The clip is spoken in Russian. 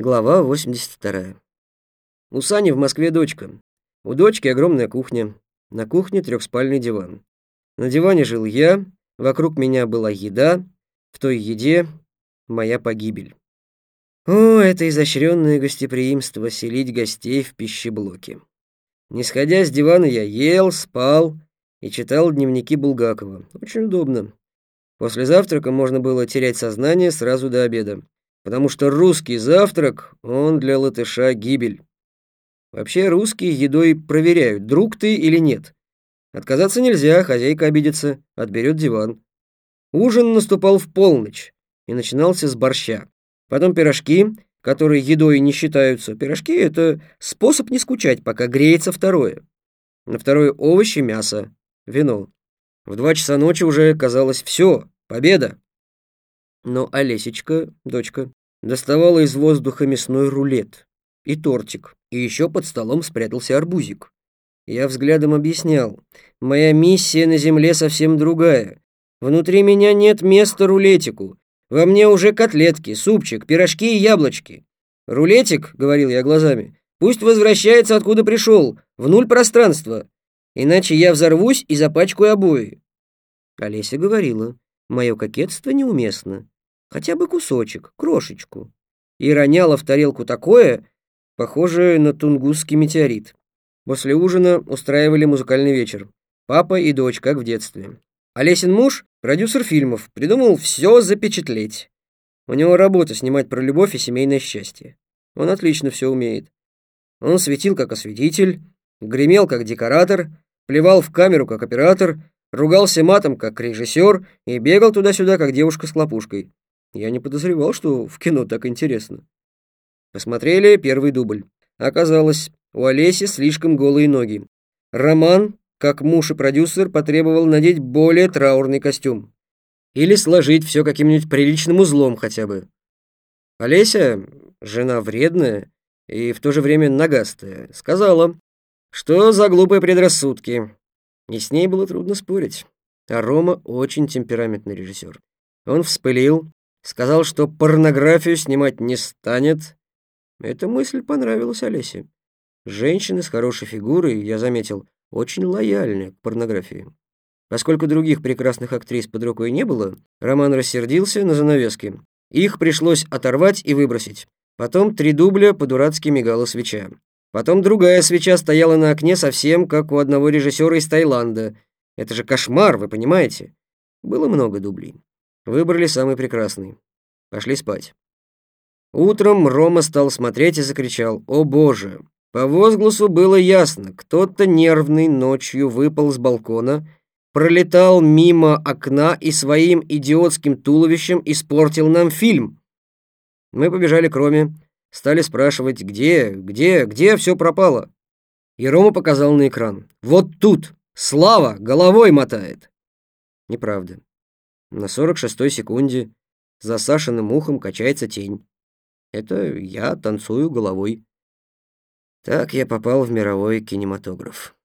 Глава 82. У Сани в Москве дочка. У дочки огромная кухня. На кухне трехспальный диван. На диване жил я, вокруг меня была еда, в той еде моя погибель. О, это изощренное гостеприимство селить гостей в пищеблоке. Не сходя с дивана, я ел, спал и читал дневники Булгакова. Очень удобно. После завтрака можно было терять сознание сразу до обеда потому что русский завтрак, он для латыша гибель. Вообще русские едой проверяют, друг ты или нет. Отказаться нельзя, хозяйка обидится, отберет диван. Ужин наступал в полночь и начинался с борща. Потом пирожки, которые едой не считаются. Пирожки — это способ не скучать, пока греется второе. На второе овощи, мясо, вино. В два часа ночи уже казалось все, победа. Но Олесечка, дочка, доставала из воздуха мясной рулет и тортик, и еще под столом спрятался арбузик. Я взглядом объяснял, моя миссия на земле совсем другая. Внутри меня нет места рулетику. Во мне уже котлетки, супчик, пирожки и яблочки. Рулетик, говорил я глазами, пусть возвращается откуда пришел, в нуль пространства. Иначе я взорвусь и запачкаю обои. Олеся говорила, мое кокетство неуместно хотя бы кусочек, крошечку, и роняла в тарелку такое, похожее на тунгусский метеорит. После ужина устраивали музыкальный вечер. Папа и дочь, как в детстве. Олесин муж, продюсер фильмов, придумал все запечатлеть. У него работа снимать про любовь и семейное счастье. Он отлично все умеет. Он светил как осветитель, гремел как декоратор, плевал в камеру как оператор, ругался матом как режиссер и бегал туда-сюда как девушка с хлопушкой. Я не подозревал, что в кино так интересно. Посмотрели первый дубль. Оказалось, у Олеси слишком голые ноги. Роман, как муж и продюсер, потребовал надеть более траурный костюм. Или сложить все каким-нибудь приличным узлом хотя бы. Олеся, жена вредная и в то же время нагастая, сказала, что за глупые предрассудки. И с ней было трудно спорить. А Рома очень темпераментный режиссер. Он вспылил, Сказал, что порнографию снимать не станет. Эта мысль понравилась Олесе. Женщины с хорошей фигурой, я заметил, очень лояльны к порнографии. Поскольку других прекрасных актрис под рукой не было, Роман рассердился на занавески. Их пришлось оторвать и выбросить. Потом три дубля по-дурацки мигала свеча. Потом другая свеча стояла на окне совсем как у одного режиссера из Таиланда. Это же кошмар, вы понимаете? Было много дублей. Выбрали самый прекрасный. Пошли спать. Утром Рома стал смотреть и закричал «О боже!». По возгласу было ясно, кто-то нервный ночью выпал с балкона, пролетал мимо окна и своим идиотским туловищем испортил нам фильм. Мы побежали к Роме, стали спрашивать, где, где, где все пропало. И Рома показал на экран. «Вот тут! Слава! Головой мотает!» Неправда. На 46-й секунде за Сашиным ухом качается тень. Это я танцую головой. Так я попал в мировой кинематограф.